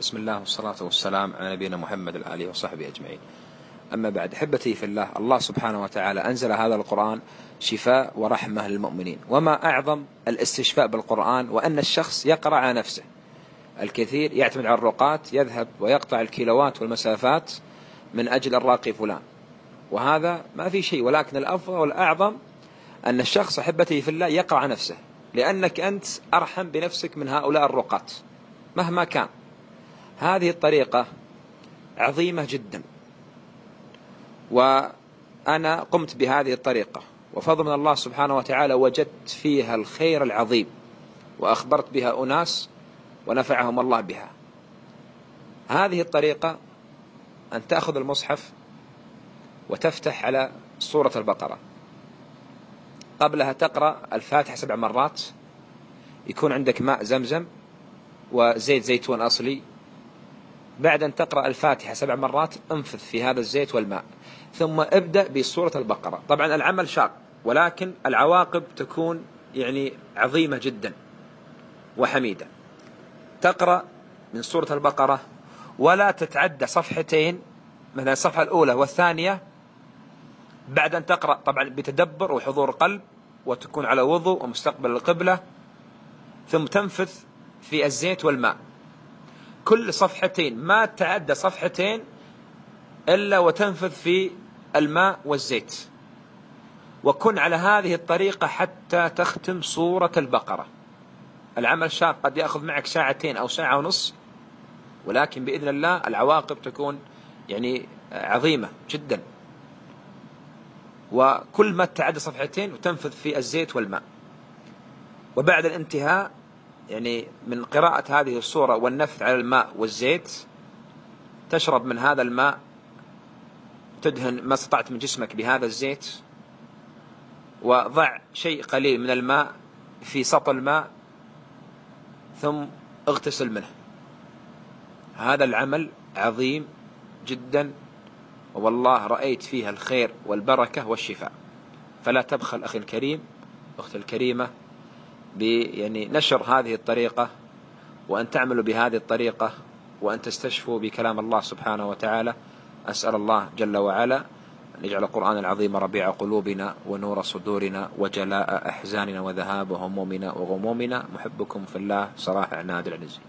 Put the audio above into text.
بسم الله والصلاة والسلام على نبينا محمد الآله وصحبه أجمعين. أما بعد حبتي في الله الله سبحانه وتعالى أنزل هذا القرآن شفاء ورحمة للمؤمنين. وما أعظم الاستشفاء بالقرآن وأن الشخص يقرأ على نفسه. الكثير يعتمد على الرقات يذهب ويقطع الكيلوات والمسافات من أجل الراقي فلان. وهذا ما في شيء ولكن الأفضل والأعظم أن الشخص أحبتي في الله يقرأ على نفسه. لأنك أنت أرحم بنفسك من هؤلاء الرقات مهما كان. هذه الطريقة عظيمة جدا. وأنا قمت بهذه الطريقة وفضل من الله سبحانه وتعالى وجدت فيها الخير العظيم وأخبرت بها أناس ونفعهم الله بها. هذه الطريقة أن تأخذ المصحف وتفتح على سورة البقرة. قبلها تقرأ الفاتحة سبع مرات يكون عندك ماء زمزم وزيت زيتون أصلي بعد أن تقرأ الفاتحة سبع مرات انفذ في هذا الزيت والماء. ثم ابدأ بسورة البقرة. طبعا العمل شاق ولكن العواقب تكون يعني عظيمة جدا وحميدة. تقرأ من سورة البقرة ولا تتعدى صفحتين مثلا الصفحة الأولى والثانية بعد أن تقرأ طبعا بتدبر وحضور قلب وتكون على وضوء ومستقبل القبلة ثم تنفث في الزيت والماء. كل صفحتين ما تعدى صفحتين إلا وتنفذ في الماء والزيت. وكن على هذه الطريقة حتى تختم سورة البقرة. العمل شاق قد يأخذ معك ساعتين أو ساعة ونص ولكن بإذن الله العواقب تكون يعني عظيمة جدا. وكل ما تعدى صفحتين وتنفذ في الزيت والماء. وبعد الانتهاء يعني من قراءة هذه السورة والنفث على الماء والزيت تشرب من هذا الماء تدهن ما استطعت من جسمك بهذا الزيت وضع شيء قليل من الماء في سطل الماء ثم اغتسل منه. هذا العمل عظيم جدا والله رأيت فيها الخير والبركة والشفاء. فلا تبخل أخي الكريم أخت الكريمة يعني نشر هذه الطريقة وأن تعملوا بهذه الطريقة وأن تستشفوا بكلام الله سبحانه وتعالى. أسأل الله جل وعلا أن يجعل القرآن العظيم ربيع قلوبنا ونور صدورنا وجلاء أحزاننا وذهاب همومنا وغمومنا. محبكم في الله صلاح عناد العنزي